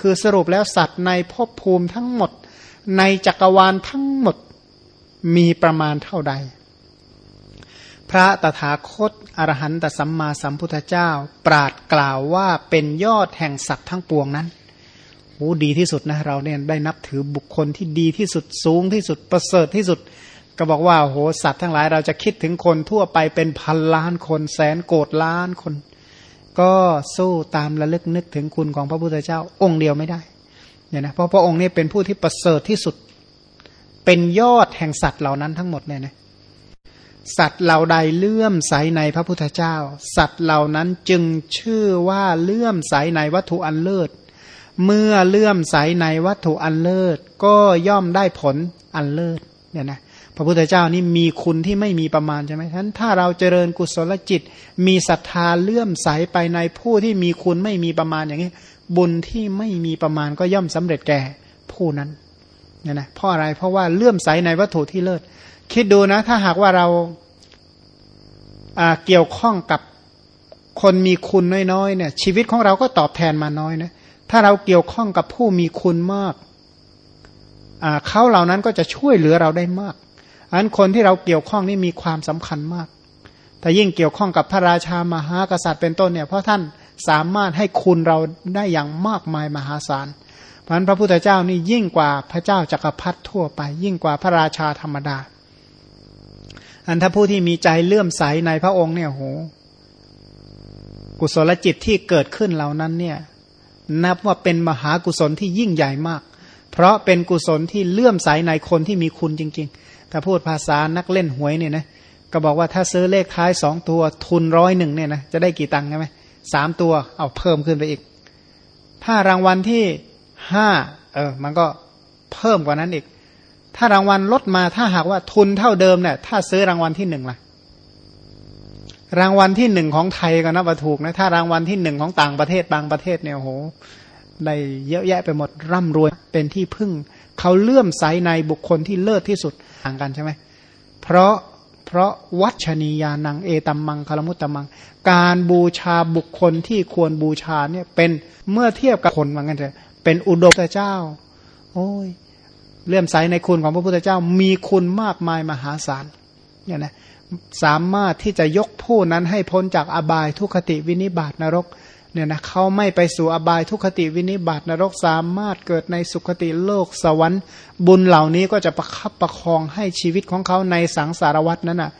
คือสรุปแล้วสัตว์ในภพภูมิทั้งหมด ในจักรวาลทั้งหมดมีประมาณเท่าใด พระตถาคตอรหันตสัมมาสัมพุทธเจ้า ปราดกล่าวว่าเป็นยอดแห่งสัตว์ทั้งปวงนั้นโอ้ดีที่สุดนะเราเนี่ยได้นับถือบุคคลที่ดีที่สุดสูงที่สุดประเสริฐที่สุด ก็บอกว่าโหสัตว์ทั้งหลายเราจะคิดถึงคนทั่วไปเป็นพันล้านคนแสนโกดล้านคน ก็สู้ตามระลึกนึกถึงคุณของพระพุทธเจ้า องค์เดียวไม่ได้เนี่ยนะเพราะพระองค์นี่เป็นผู้ที่ประเสริฐที่สุด เป็นยอดแห่งสัตว์เหล่านั้นทั้งหมดเนี่ยนะสัตว์เหล่าใดเลื่อมใสในพระพุทธเจ้า สัตว์เหล่านั้นจึงชื่อว่าเลื่อมใสในวัตถุอันเลิศ เมื่อเลื่อมใสในวัตถุอันเลิศ ก็ย่อมได้ผลอันเลิศเนี่ยนะ พระพุทธเจ้านี่มีคุณที่ไม่มีประมาณใช่ไหมฉะนั้นถ้าเราเจริญกุศลจิต มีศรัทธาเลื่อมใสไปในผู้ที่มีคุณไม่มีประมาณอย่างนี้ บุญที่ไม่มีประมาณก็ย่อมสำเร็จแก่ผู้นั้นเนี่ยนะเพราะอะไรเพราะว่าเลื่อมใสในวัตถุที่เลิศ คิดดูนะ ถ้าหากว่าเราเกี่ยวข้องกับคนมีคุณน้อยๆเนี่ย ชีวิตของเราก็ตอบแทนมาน้อยนะถ้าเราเกี่ยวข้องกับผู้มีคุณมากเขาเหล่านั้นก็จะช่วยเหลือเราได้มาก อันคนที่เราเกี่ยวข้องนี่มีความสำคัญมาก แต่ยิ่งเกี่ยวข้องกับพระราชามหากษัตริย์เป็นต้นเนี่ยเพราะท่านสามารถให้คุณเราได้อย่างมากมายมหาศาลเพราะนั้นพระพุทธเจ้านี่ยิ่งกว่าพระเจ้าจักรพรรดิทั่วไป ยิ่งกว่าพระราชาธรรมดา อันถ้าผู้ที่มีใจเลื่อมใสในพระองค์เนี่ยโหกุศลจิตที่เกิดขึ้นเหล่านั้นเนี่ยนับว่าเป็นมหากุศลที่ยิ่งใหญ่มาก เพราะเป็นกุศลที่เลื่อมใสในคนที่มีคุณจริง ๆ ถ้าพูดภาษานักเล่นหวยเนี่ยนะก็บอกว่าถ้าซื้อเลขท้ายสองตัวทุนร้อยหนึ่งเนี่ยนะจะได้กี่ตังค์ใช่ไหมสามตัวเอาเพิ่มขึ้นไปอีก ถ้ารางวัลที่ห้าเออมันก็เพิ่มกว่านั้นอีก ถ้ารางวัลลดมาถ้าหากว่าทุนเท่าเดิมเนี่ยถ้าซื้อรางวัลที่หนึ่งล่ะ รางวัลที่หนึ่งของไทยก็นับว่าถูกนะ ถ้ารางวัลที่หนึ่งของต่างประเทศบางประเทศเนี่ยโหได้เยอะแยะไปหมดร่ำรวยเป็นที่พึ่ง เขาเลื่อมใสในบุคคลที่เลิศที่สุดต่างกันใช่ไหมเพราะเพราะวัชนียานังเอตัมมังคลมุตตมัง การบูชาบุคคลที่ควรบูชาเนี่ยเป็นเมื่อเทียบกับคนว่างั้นเถอะเป็นอุดมเจ้า โอ้ยเลื่อมใสในคุณของพระพุทธเจ้ามีคุณมากมายมหาศาลเนี่ยนะสามารถที่จะยกผู้นั้นให้พ้นจากอบายทุคติวินิบาตนรก เนี่ยนะเขาไม่ไปสู่อบายทุคติวินิบาตนรกสามารถเกิดในสุคติโลกสวรรค์ บุญเหล่านี้ก็จะประคับประคองให้ชีวิตของเขาในสังสารวัตนั้นอะ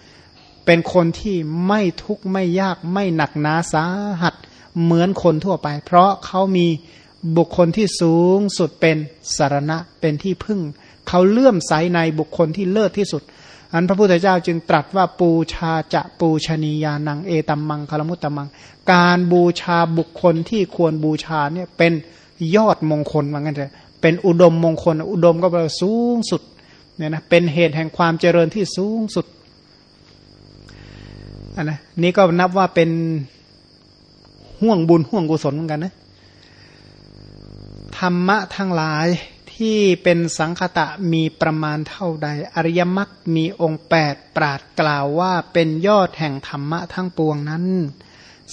เป็นคนที่ไม่ทุกข์ไม่ยากไม่หนักหนาสาหัสเหมือนคนทั่วไป เพราะเขามีบุคคลที่สูงสุดเป็นสารณะเป็นที่พึ่ง เขาเลื่อมใสในบุคคลที่เลิศที่สุด อันพระพุทธเจ้าจึงตรัสว่าปูชาจะปูชนียานังเอตัมมังคลมุตตมัง การบูชาบุคคลที่ควรบูชาเนี่ยเป็นยอดมงคลว่างั้นเถอะเป็นอุดมมงคล อุดมก็แปลว่าสูงสุดเนี่ยนะเป็นเหตุแห่งความเจริญที่สูงสุดอันนะนี่ก็นับว่าเป็นห่วงบุญห่วงกุศลเหมือนกันนะธรรมะทั้งหลาย ที่เป็นสังคตะมีประมาณเท่าใด อริยมรรคมีองค์แปดปราดกล่าวว่าเป็นยอดแห่งธรรมะทั้งปวงนั้น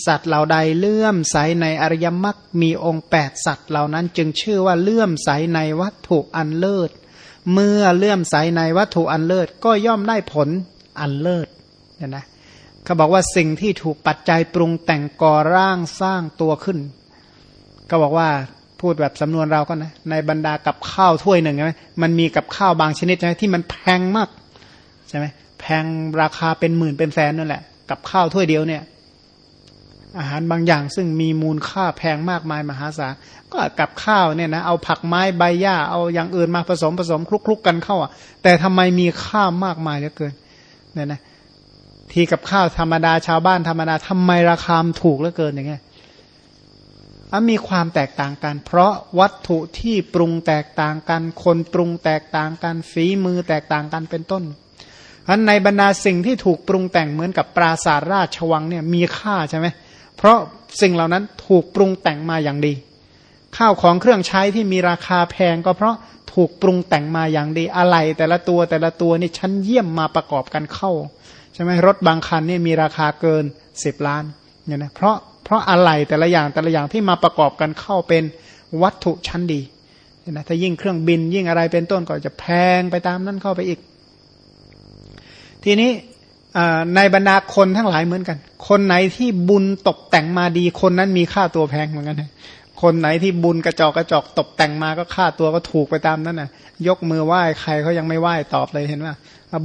สัตว์เหล่าใดเลื่อมใสในอริยมรรคมีองค์แปดสัตว์เหล่านั้นจึงชื่อว่าเลื่อมใสในวัตถุอันเลิศ เมื่อเลื่อมใสในวัตถุอันเลิศก็ย่อมได้ผลอันเลิศเนี่ยนะเขาบอกว่าสิ่งที่ถูกปัจจัยปรุงแต่งก่อร่างสร้างตัวขึ้น ก็บอกว่า พูดแบบสำนวนเราก็นะในบรรดากับข้าวถ้วยหนึ่งใช่ไหมมันมีกับข้าวบางชนิดใช่ไหมที่มันแพงมากใช่ไหมแพงราคาเป็นหมื่นเป็นแสนนั่นแหละ กับข้าวถ้วยเดียวเนี่ย อาหารบางอย่างซึ่งมีมูลค่าแพงมากมายมหาศาลก็กับข้าวเนี่ยนะเอาผักไม้ใบหญ้าเอาอย่างอื่นมาผสมผสมคลุกๆกันเข้าอะ แต่ทำไมมีค่ามากมายเหลือเกินเนี่ยนะทีกับข้าวธรรมดาชาวบ้านธรรมดาทำไมราคาถูกเหลือเกินอย่างเงี้ย มีความแตกต่างกัน เพราะวัตถุที่ปรุงแตกต่างกัน คนปรุงแตกต่างกันฝีมือแตกต่างกันเป็นต้นอันในบรรดาสิ่งที่ถูกปรุงแต่งเหมือนกับปราสาทราชวังเนี่ยมีค่าใช่ไหมเพราะสิ่งเหล่านั้นถูกปรุงแต่งมาอย่างดี ข้าวของเครื่องใช้ที่มีราคาแพงก็เพราะถูกปรุงแต่งมาอย่างดีอะไรแต่ละตัวแต่ละตัวนี่ชั้นเยี่ยมมาประกอบกันเข้าใช่ไหมรถบางคันนี่มีราคาเกินสิบล้านเนี่ยนะเพราะ ราะอะไรแต่ละอย่างแต่ละอย่างที่มาประกอบกันเข้าเป็นวัตถุชั้นดีนะถ้ายิ่งเครื่องบินยิ่งอะไรเป็นต้นก็จะแพงไปตามนั้นเข้าไปอีก ทีนี้ในบรรดาคนทั้งหลายเหมือนกัน คนไหนที่บุญตกแต่งมาดีคนนั้นมีค่าตัวแพงเหมือนกัน คนไหนที่บุญกระจอกกระจอกตกแต่งมาก็ค่าตัวก็ถูกไปตามนั้นน่ะ ยกมือไหว้ใครเขายังไม่ไหว้ตอบเลยเห็นว่า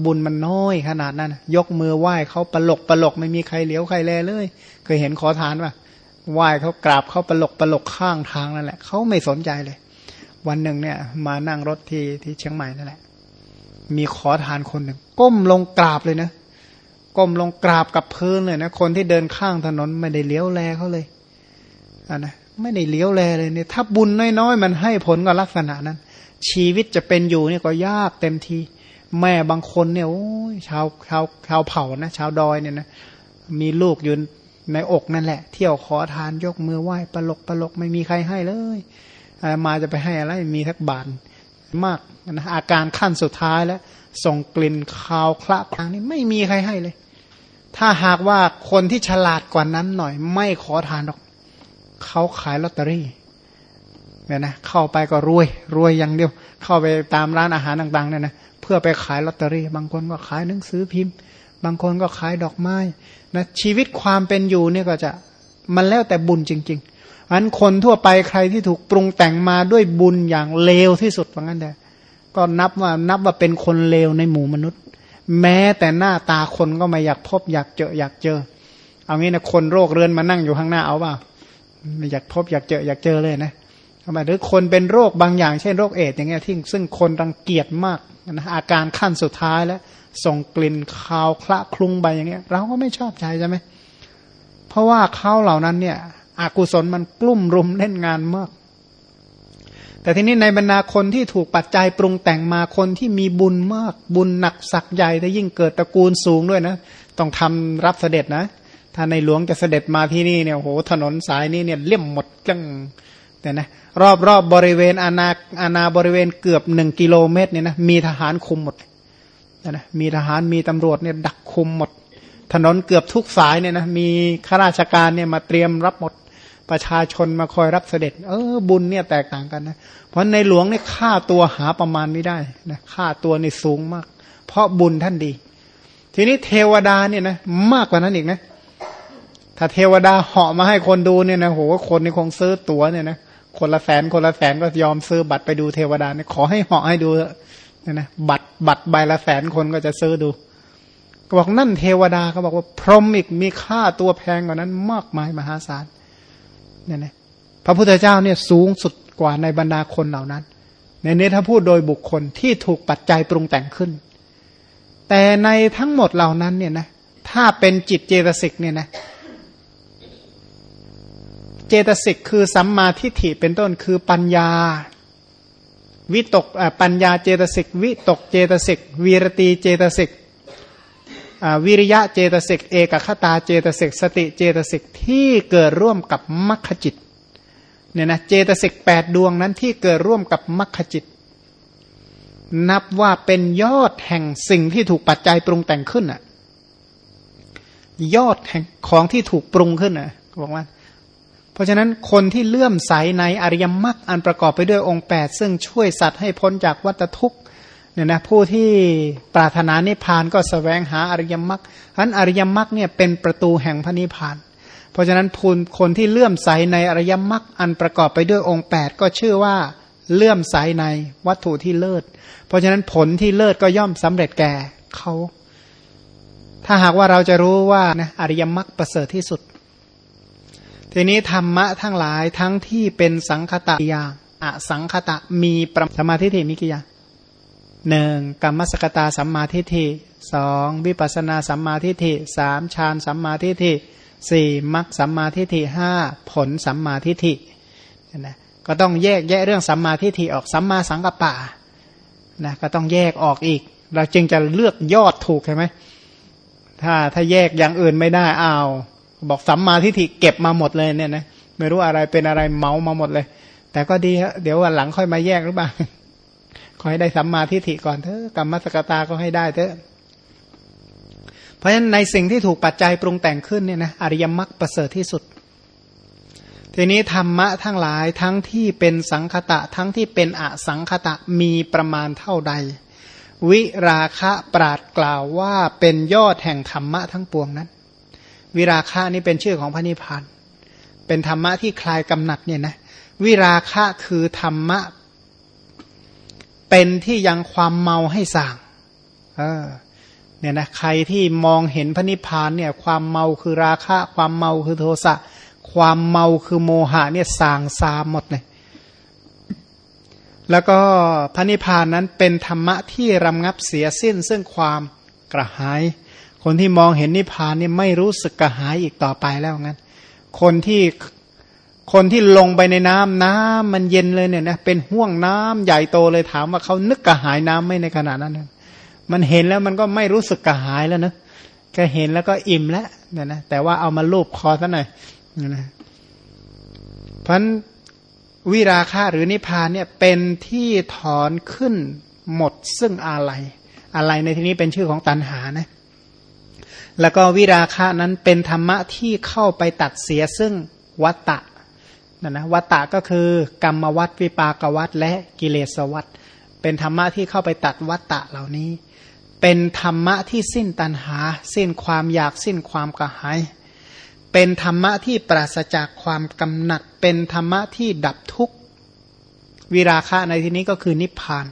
บุญมันน้อยขนาดนั้นยกมือไหว้เขาปลกปลกไม่มีใครเหลียวใครแลเลย เคยเห็นขอทานป่ะไหว้เขากราบเขาปลกปลกข้างทางนั่นแหละเขาไม่สนใจเลย วันหนึ่งเนี่ย มานั่งรถที่ที่เชียงใหม่นั่นแหละ มีขอทานคนหนึ่งก้มลงกราบเลยนะก้มลงกราบกับพื้นเลยนะคนที่เดินข้างถนนไม่ได้เลี้ยวแลเขาเลยอ่านะ ไม่ได้เลี้ยวแลเลยเนี่ยถ้าบุญน้อยๆ มันให้ผลก็ลักษณะนั้น ชีวิตจะเป็นอยู่เนี่ยก็ยากเต็มที แม่บางคนเนี่ยโอ้ยชาวชาวชาวเผ่านะชาวดอยเนี่ยนะมีลูกอยู่ในอกนั่นแหละ เที่ยวขอทานยกมือไหว้ปลกปลกไม่มีใครให้เลยมาจะไปให้อะไรมีทักบาทมากนะอาการขั้นสุดท้ายแล้ว ส่งกลิ่นคาวคละคลางนี่ไม่มีใครให้เลย ถ้าหากว่าคนที่ฉลาดกว่านั้นหน่อย ไม่ขอทานหรอก เขาขายลอตเตอรี่เนี่ยนะเข้าไปก็รวยรวยอย่างเดียว เข้าไปตามร้านอาหารต่างๆเนี่ยนะเพื่อไปขายลอตเตอรี่ บางคนก็ขายหนังสือพิมพ์ บางคนก็ขายดอกไม้นะชีวิตความเป็นอยู่เนี่ยก็จะมันแล้วแต่บุญจริงๆอันคนทั่วไปใครที่ถูกปรุงแต่งมาด้วยบุญอย่างเลวที่สุดว่างั้นแต่ก็นับว่านับว่าเป็นคนเลวในหมู่มนุษย์ แม้แต่หน้าตาคนก็ไม่อยากพบอยากเจออยากเจอ เอางี้นะคนโรคเรื้อนมานั่งอยู่ข้างหน้าเอาเปล่า อยากพบอยากเจออยากเจอเลยนะทำไมหรือคนเป็นโรคบางอย่าง เช่นโรคเอดอย่างเงี้ยที่ซึ่งคนรังเกียจมากนะอาการขั้นสุดท้ายแล้ว ส่งกลิ่นคาวคละคลุ้งไปอย่างเงี้ย เราก็ไม่ชอบใจใช่ไหมเพราะว่าเขาเหล่านั้นเนี่ยอากุศลมันกลุ่มรุมเล่นงานมาก แต่ทีนี้ในบรรดาคนที่ถูกปัจจัยปรุงแต่งมาคนที่มีบุญมาก บุญหนักสักใหญ่แต่ยิ่งเกิดตระกูลสูงด้วยนะ ต้องทำรับเสด็จนะ ถ้าในหลวงจะเสด็จมาที่นี่เนี่ยโหถนนสายนี้เนี่ยเลี่ยมหมดจังแต่นะรอบรอบบริเวณอาณาอาณาบริเวณเกือบหนึ่งกิโลเมตรเนี่ยนะมีทหารคุมหมดนะมีทหารมีตำรวจเนี่ยดักคุมหมด ถนนเกือบทุกสายเนี่ยนะมีข้าราชการเนี่ยมาเตรียมรับหมดประชาชนมาคอยรับเสด็จ เออบุญเนี่ยแตกต่างกันนะ เพราะในหลวงเนี่ยค่าตัวหาประมาณไม่ได้นะค่าตัวในสูงมาก เพราะบุญท่านดี ทีนี้เทวดาเนี่ยนะมากกว่านั้นอีกนะ ถ้าเทวดาเหาะมาให้คนดูเนี่ยนะโหคนนี่คงซื้อตั๋วเนี่ยนะคนละแสนคนละแสนก็ยอมซื้อบัตรไปดูเทวดาเนี่ยขอให้เหาะให้ดูเนี่ยนะบัตรบัตรใบละแสนคนก็จะซื้อดู ก็บอกนั่นเทวดาเขาบอกว่าพรหมอีกมีค่าตัวแพงกว่านั้นมากมายมหาศาลเนี่ยนะพระพุทธเจ้าเนี่ยสูงสุดกว่าในบรรดาคนเหล่านั้น ในนี้ถ้าพูดโดยบุคคลที่ถูกปัจจัยปรุงแต่งขึ้น แต่ในทั้งหมดเหล่านั้นเนี่ยนะถ้าเป็นจิตเจตสิกเนี่ยนะ เจตสิกคือสัมมาทิฏฐิเป็นต้นคือปัญญา วิตกปัญญาเจตสิกวิตกเจตสิกวิรตีเจตสิกวิริยะเจตสิกเอกัคคตาเจตสิกสติเจตสิกที่เกิดร่วมกับมัคคจิตเนี่ยนะเจตสิกแปดดวงนั้นที่เกิดร่วมกับมัคคจิต นับว่าเป็นยอดแห่งสิ่งที่ถูกปัจจัยปรุงแต่งขึ้นอะยอดแห่งของที่ถูกปรุงขึ้นอะบอกว่า เพราะฉะนั้นคนที่เลื่อมใสในอริยมรรคอันประกอบไปด้วยองค์ 8 ซึ่งช่วยสัตว์ให้พ้นจากวัฏทุกข์เนี่ยนะผู้ที่ปรารถนานิพพานก็สแสวงหาอริยมรรคฉะนั้นอริยมรรคเนี่ยเป็นประตูแห่งพระนิพพาน เพราะฉะนั้นพูนคนที่เลื่อมใสในอริยมรรคอันประกอบไปด้วยองค์ 8 ก็ชื่อว่าเลื่อมใสในวัตถุที่เลิศ เพราะฉะนั้นผลที่เลิศก็ย่อมสำเร็จแก่เขา ถ้าหากว่าเราจะรู้ว่านะอริยมรรคประเสริฐที่สุด ทีนี้ธรรมะทั้งหลายทั้งที่เป็นสังคตะยาอสังคตะมีประสมาธิฐิมีกี่อย่างหนึ่งกรรมสกตาสัมมาทิฏฐิสองวิปัสนาสัมมาทิฏฐิสามฌานสัมมาทิฏฐิสี่มรรคสัมมาทิฏฐิห้าผลสัมมาทิฏฐินะก็ต้องแยกแยะเรื่องสัมมาทิฏฐิออกสัมมาสังกัปปะนะก็ต้องแยกออกอีก เราจึงจะเลือกยอดถูกใช่ไหมถ้าถ้าแยกอย่างอื่นไม่ได้เอา บอกสัมมาทิฏฐิเก็บมาหมดเลยเนี่ยนะไม่รู้อะไรเป็นอะไรเมามาหมดเลย แต่ก็ดีฮะเดี๋ยววันหลังค่อยมาแยกหรือเปล่าขอให้ได้สัมมาทิฏฐิก่อนเถอะกรรมสกตาก็ให้ได้เถอะ เพราะฉะนั้นในสิ่งที่ถูกปัจจัยปรุงแต่งขึ้นเนี่ยนะอริยมรรคประเสริฐที่สุด ทีนี้ธรรมะทั้งหลายทั้งที่เป็นสังคตะทั้งที่เป็นอสังคตะมีประมาณเท่าใด วิราคะปราดกล่าวว่าเป็นยอดแห่งธรรมะทั้งปวงนั้น วิราคะนี่เป็นชื่อของพระนิพพาน เป็นธรรมะที่คลายกำหนัดเนี่ยนะ วิราคะคือธรรมะ เป็นที่ยังความเมาให้สั่งเออเนี่ยนะใครที่มองเห็นพระนิพพานเนี่ย ความเมาคือราคะ ความเมาคือโทสะความเมาคือโมหะเนี่ยสางซามหมดเลยแล้วก็พระนิพพานนั้นเป็นธรรมะที่รำงับเสียสิ้นซึ่งความกระหาย คนที่มองเห็นนิพพานเนี่ยไม่รู้สึกกระหายอีกต่อไปแล้วงั้น คนที่คนที่ลงไปในน้ำน้ำมันเย็นเลยเนี่ยนะเป็นห่วงน้ำใหญ่โตเลยถามว่าเขานึกกระหายน้ำไม่ในขณะนั้นมันเห็นแล้วมันก็ไม่รู้สึกกระหายแล้วนะก็เห็นแล้วก็อิ่มแล้วเนี่ยนะแต่ว่าเอามาลูบคอซะหน่อยนะเพราะวิราคะหรือนิพพานเนี่ยเป็นที่ถอนขึ้นหมดซึ่งอะไรอะไรในที่นี้เป็นชื่อของตันหานะ แล้วก็วิราคะนั้นเป็นธรรมะที่เข้าไปตัดเสียซึ่งวัตตะนะนะวัตตะก็คือกรรมวัตวิปากวัตและกิเลสวัตเป็นธรรมะที่เข้าไปตัดวัตตะเหล่านี้ เป็นธรรมะที่สิ้นตันหา สิ้นความอยากสิ้นความกระหาย เป็นธรรมะที่ปราศจากความกำหนัด เป็นธรรมะที่ดับทุกข์วิราคะในที่นี้ก็คือนิพพาน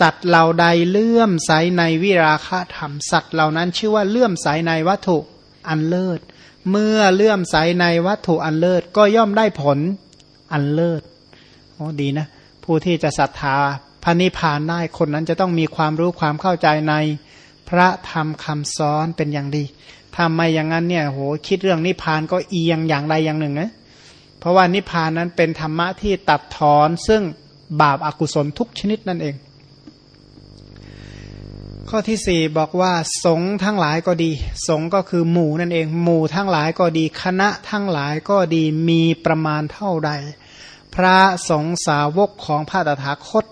สัตว์เหล่าใดเลื่อมใสในวิราคะธรรม สัตว์เหล่านั้นชื่อว่าเลื่อมใสในวัตถุอันเลิศ เมื่อเลื่อมใสในวัตถุอันเลิศก็ย่อมได้ผลอันเลิศโอ้ดีนะ ผู้ที่จะศรัทธาพระนิพพานได้คนนั้นจะต้องมีความรู้ความเข้าใจในพระธรรมคำสอนเป็นอย่างดีถ้าไมอย่างนั้นเนี่ยโหคิดเรื่องนิพพานก็เอียงอย่างใดอย่างหนึ่งนะเพราะว่านิพพานนั้นเป็นธรรมะที่ตัดถอนซึ่งบาปอากุศลทุกชนิดนั่นเอง ข้อที่สี่บอกว่า สงทั้งหลายก็ดี สงก็คือหมู่นั่นเอง หมู่ทั้งหลายก็ดี คณะทั้งหลายก็ดีมีประมาณเท่าใด พระสงสาวกของพระตถาคต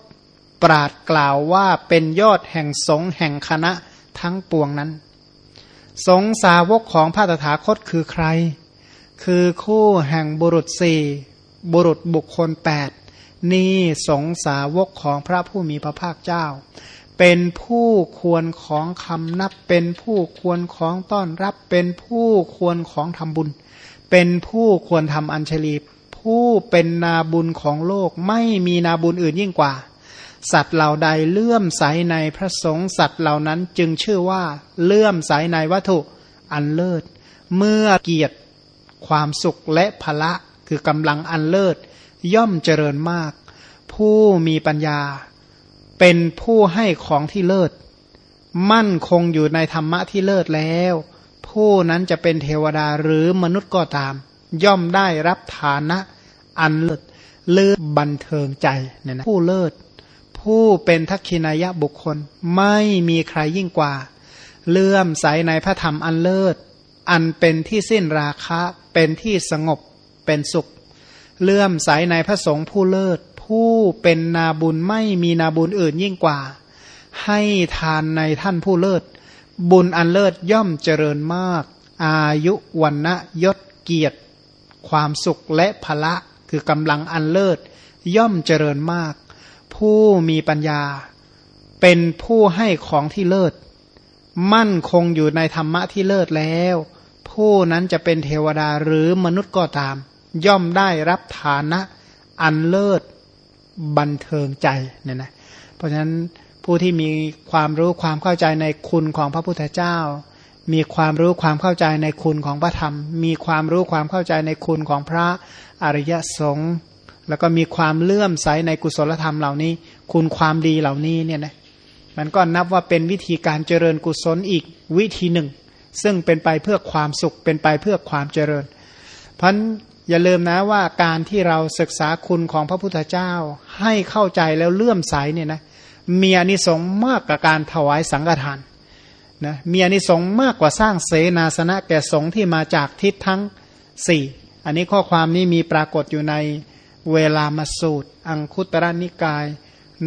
ปราดกล่าวว่าเป็นยอดแห่งสงแห่งคณะทั้งปวงนั้น สงสาวกของพระตถาคตคือใคร คือคู่แห่งบุรุษสี่บุรุษบุคคลแปดนี่สงสาวกของพระผู้มีพระภาคเจ้า เป็นผู้ควรของคำนับ เป็นผู้ควรของต้อนรับ เป็นผู้ควรของทำบุญ เป็นผู้ควรทำอัญชลีผู้เป็นนาบุญของโลกไม่มีนาบุญอื่นยิ่งกว่า สัตว์เหล่าใดเลื่อมใสในพระสงฆ์สัตว์เหล่านั้นจึงชื่อว่าเลื่อมใสในวัตถุอันเลิศ เมื่อเกียรติความสุขและพละคือกำลังอันเลิศ ย่อมเจริญมาก ผู้มีปัญญา เป็นผู้ให้ของที่เลิศ มั่นคงอยู่ในธรรมะที่เลิศแล้ว ผู้นั้นจะเป็นเทวดาหรือมนุษย์ก็ตาม ย่อมได้รับฐานะอันเลิศเลิศบันเทิงใจเนี่ยนะผู้เลิศ ผู้เป็นทักขินายะบุคคลไม่มีใครยิ่งกว่า เลื่อมใสในพระธรรมอันเลิศ อันเป็นที่สิ้นราคะ เป็นที่สงบเป็นสุข เลื่อมใสในพระสงฆ์ผู้เลิศ ผู้เป็นนาบุญไม่มีนาบุญอื่นยิ่งกว่า ให้ทานในท่านผู้เลิศ บุญอันเลิศย่อมเจริญมาก อายุวันนะยศเกียรติ ความสุขและพละคือกำลังอันเลิศ ย่อมเจริญมาก ผู้มีปัญญา เป็นผู้ให้ของที่เลิศ มั่นคงอยู่ในธรรมะที่เลิศแล้ว ผู้นั้นจะเป็นเทวดาหรือมนุษย์ก็ตาม ย่อมได้รับฐานะอันเลิศ บันเทิงใจเนี่ยนะเพราะฉะนั้นผู้ที่มีความรู้ความเข้าใจในคุณของพระพุทธเจ้า มีความรู้ความเข้าใจในคุณของพระธรรม มีความรู้ความเข้าใจในคุณของพระอริยสงฆ์แล้วก็มีความเลื่อมใสในกุศลธรรมเหล่านี้ คุณความดีเหล่านี้เนี่ยนะมันก็นับว่าเป็นวิธีการเจริญกุศลอีกวิธีหนึ่ง ซึ่งเป็นไปเพื่อความสุขเป็นไปเพื่อความเจริญ เพราะ อย่าลืมนะว่าการที่เราศึกษาคุณของพระพุทธเจ้า ให้เข้าใจแล้วเลื่อมใสเนี่ยนะมีอนิสงส์มากกว่าการถวายสังฆทานนะมีอนิสงส์มากกว่าสร้างเสนาสนะแก่สงฆ์ที่มาจากทิศทั้งสี่อันนี้ข้อความนี้มีปรากฏอยู่ในเวลามาสูตร อังคุตระนิกาย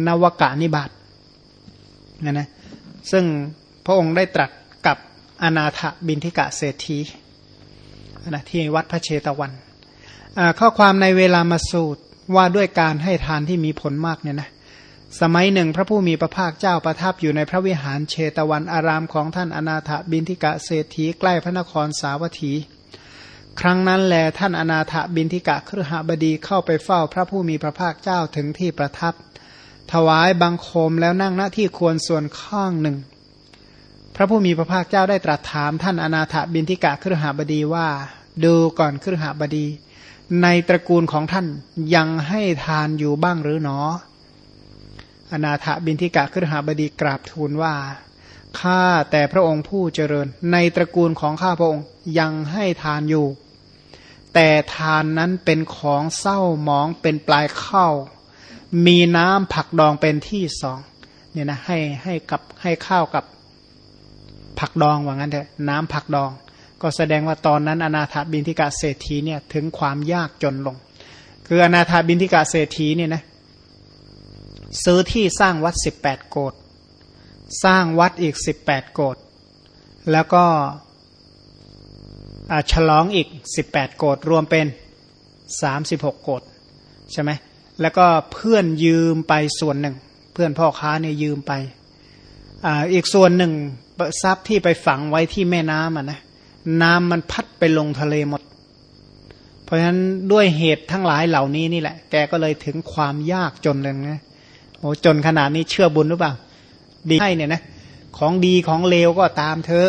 นวกะนิบาตนะนะซึ่งพระองค์ได้ตรัสกับอนาถบินทิกะเศรษฐีนะที่วัดพระเชตวัน ข้อความในเวลามาสูตรว่าด้วยการให้ทานที่มีผลมากเนี่ยนะสมัยหนึ่งพระผู้มีพระภาคเจ้าประทับอยู่ในพระวิหารเชตวันอารามของท่านอนาถบินทิกะเศรษฐีใกล้พระนครสาวัตถี ครั้งนั้นแลท่านอนาถบินทิกะครหบดีเข้าไปเฝ้าพระผู้มีพระภาคเจ้าถึงที่ประทับ ถวายบังคมแล้วนั่งหน้าที่ควรส่วนข้างหนึ่ง พระผู้มีพระภาคเจ้าได้ตรัสถามท่านอนาถบินทิกะครหบดีว่า ดูก่อนครหบดี ในตระกูลของท่านยังให้ทานอยู่บ้างหรือหนอ อนาถบินทิกะครหาบดีกราบทูลว่าข้าแต่พระองค์ผู้เจริญ ในตระกูลของข้าพระองค์ยังให้ทานอยู่ แต่ทานนั้นเป็นของเศร้าหมองเป็นปลายข้าวมีน้ำผักดองเป็นที่สองเนี่ยนะให้ให้กับให้ข้าวกับผักดองว่างั้นเถอะน้ำผักดอง ก็แสดงว่าตอนนั้นอนาถาบินทิกาเศรษฐีเนี่ยถึงความยากจนลง คืออนาถาบินทิกาเศรษฐีเนี่ยนะซื้อที่สร้างวัดสิบแปดโกดสร้างวัดอีกสิบแปดโกดแล้วก็ฉลองอีกสิบแปดโกดรวมเป็นสามสิบหกโกดใช่ไหมแล้วก็เพื่อนยืมไปส่วนหนึ่ง เพื่อนพ่อค้าเนี่ยยืมไปออีกส่วนหนึ่งทรัพย์ที่ไปฝังไว้ที่แม่น้ำอะนะ น้ำมันพัดไปลงทะเลหมด เพราะฉะนั้นด้วยเหตุทั้งหลายเหล่านี้นี่แหละ แกก็เลยถึงความยากจนเลยนะโอ้จนขนาดนี้เชื่อบุญหรือเปล่า ดีให้เนี่ยนะของดีของเลวก็ตามเธอ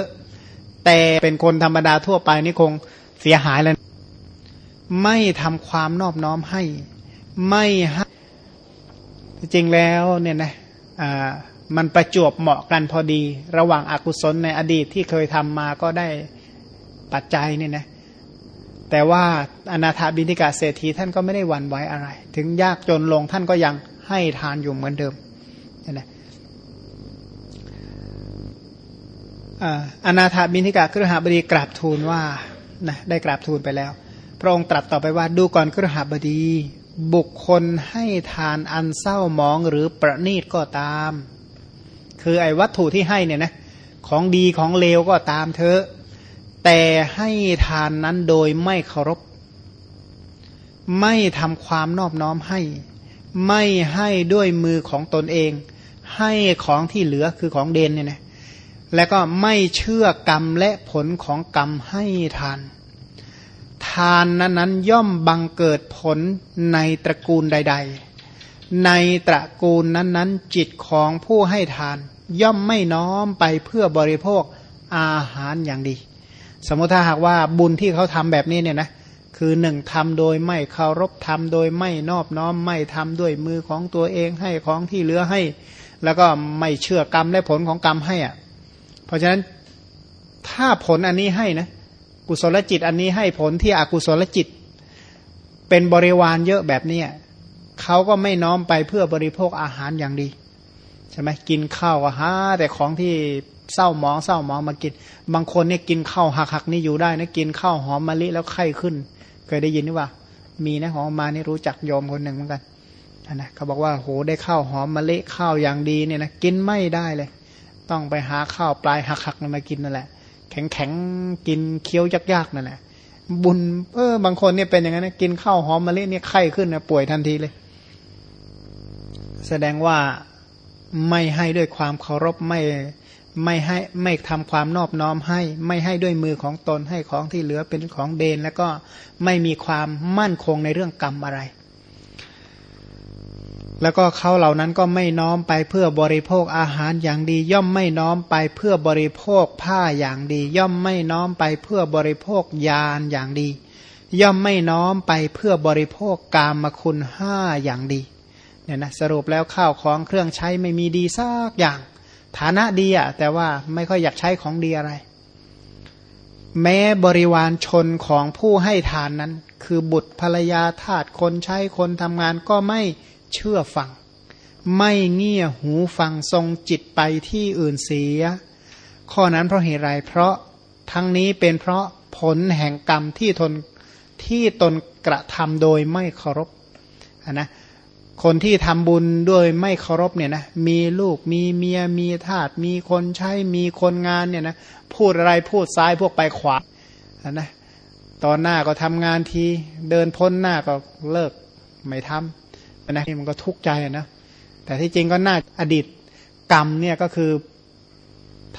แต่เป็นคนธรรมดาทั่วไปนี่คงเสียหายแล้วไม่ทำความนอบน้อมให้ ไม่ให้จริงแล้วเนี่ยนะอ่ามันประจวบเหมาะกันพอดี ระหว่างอากุศลในอดีตที่เคยทำมาก็ได้ ปัจจัยเนี่ยนะแต่ว่าอนาถาบินิกาเศรษฐีท่านก็ไม่ได้หวั่นไหวอะไร ถึงยากจนลงท่านก็ยังให้ทานอยู่เหมือนเดิมนะอนาถาบินิกะครหบดีกราบทูลว่านะได้กราบทูลไปแล้ว พระองค์ตรัสต่อไปว่าดูก่อนครหบดีบุคคลให้ทานอันเศร้ามองหรือประนีตก็ตาม คือไอ้วัตถุที่ให้เนี่ยนะของดีของเลวก็ตามเธอ แต่ให้ทานนั้นโดยไม่เคารพ ไม่ทำความนอบน้อมให้ ไม่ให้ด้วยมือของตนเอง ให้ของที่เหลือคือของเดนเนี่ยนะแล้วก็ไม่เชื่อกรรมและผลของกรรมให้ทาน ทานนั้นนั้นย่อมบังเกิดผลในตระกูลใด ๆ ในตระกูลนั้นนั้นจิตของผู้ให้ทาน ย่อมไม่น้อมไปเพื่อบริโภคอาหารอย่างดี สมมติถ้าหากว่าบุญที่เขาทำแบบนี้เนี่ยนะคือหนึ่งทำโดยไม่เคารพทำโดยไม่นอบน้อมไม่ทำด้วยมือของตัวเองให้ของที่เหลือให้ แล้วก็ไม่เชื่อกรรมและผลของกรรมให้อะ เพราะฉะนั้นถ้าผลอันนี้ให้นะกุศลจิตอันนี้ให้ผลที่อกุศลจิต เป็นบริวารเยอะแบบนี้เขาก็ไม่น้อมไปเพื่อบริโภคอาหารอย่างดีใช่ไหมกินข้าวก็หาแต่ของที่ เศร้าหมองเศร้าหมองมากิน บางคนเนี่ยกินข้าวหักหักนี่อยู่ได้นะกินข้าวหอมมะลิแล้วไข้ขึ้น เคยได้ยินหรือเปล่ามีนะของมานี่รู้จักโยมคนหนึ่งเหมือนกันนะเขาบอกว่าโหได้ข้าวหอมมะละข้าวอย่างดีเนี่ยนะกินไม่ได้เลย ต้องไปหาข้าวปลายหักๆมากินนั่นแหละ แข็งๆกินเคี้ยวยากๆนั่นแหละ บุญเออบางคนเนี่ยเป็นอย่างนั้นนะกินข้าวหอมมะละเนี่ยไข้ขึ้นนะป่วยทันทีเลย แสดงว่าไม่ให้ด้วยความเคารพไม่ ไม่ให้ไม่ทำความนอบน้อมให้ ไม่ให้ด้วยมือของตนให้ของที่เหลือเป็นของเดน แล้วก็ไม่มีความมั่นคงในเรื่องกรรมอะไร แล้วก็เขาเหล่านั้นก็ไม่น้อมไปเพื่อบริโภคอาหารอย่างดี ย่อมไม่น้อมไปเพื่อบริโภคผ้าอย่างดี ย่อมไม่น้อมไปเพื่อบริโภคยานอย่างดี ย่อมไม่น้อมไปเพื่อบริโภคกามคุณห้าอย่างดีเนี่ยนะสรุปแล้วข้าวของเครื่องใช้ไม่มีดีสักอย่าง ฐานะดีอะแต่ว่าไม่ค่อยอยากใช้ของดีอะไร แม้บริวารชนของผู้ให้ทานนั้น คือบุตรภรรยาทาสคนใช้คนทำงานก็ไม่เชื่อฟัง ไม่เงี่ยหูฟังทรงจิตไปที่อื่นเสีย ข้อนั้นเพราะเหตุไรเพราะทั้งนี้เป็นเพราะผลแห่งกรรมที่ทนที่ตนกระทำโดยไม่เคารพนะ คนที่ทำบุญด้วยไม่เคารพเนี่ยนะมีลูกมีเมียมีทาสมีคนใช้มีคนงานเนี่ยนะพูดอะไรพูดซ้ายพวกไปขวานะตอนหน้าก็ทำงานทีเดินพ้นหน้าก็เลิกไม่ทำนะนี่มันก็ทุกข์ใจนะแต่ที่จริงก็น่าอดีตกรรมเนี่ยก็คือ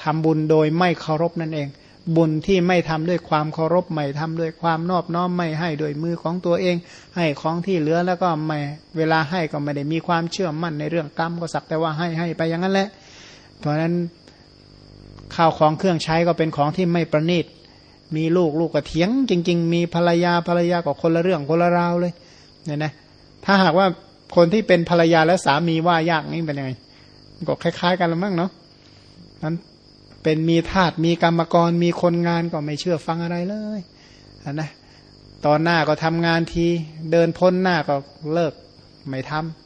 ทำบุญโดยไม่เคารพนั่นเอง บุญที่ไม่ทำด้วยความเคารพไม่ทำด้วยความนอบน้อมไม่ให้โดยมือของตัวเอง ให้ของที่เหลือแล้วก็ไม่เวลาให้ก็ไม่ได้มีความเชื่อมั่นในเรื่องกรรมก็สักแต่ว่าให้ให้ไปอย่างนั้นแหละ เพราะฉะนั้นข้าวของเครื่องใช้ก็เป็นของที่ไม่ประณีตมีลูกลูกก็เถียง จริง ๆ มีภรรยาภรรยาก็คนละเรื่องคนละราวเลยเนี่ยนะถ้าหากว่าคนที่เป็นภรรยาและสามีว่ายากนี่เป็นยังไงก็คล้าย ๆ กันละมั้งเนาะนั้น เป็นมีทาสมีกรรมกรมีคนงานก็ไม่เชื่อฟังอะไรเลยนะตอนหน้าก็ทำงานที เดินพ้นหน้าก็เลิกไม่ทำ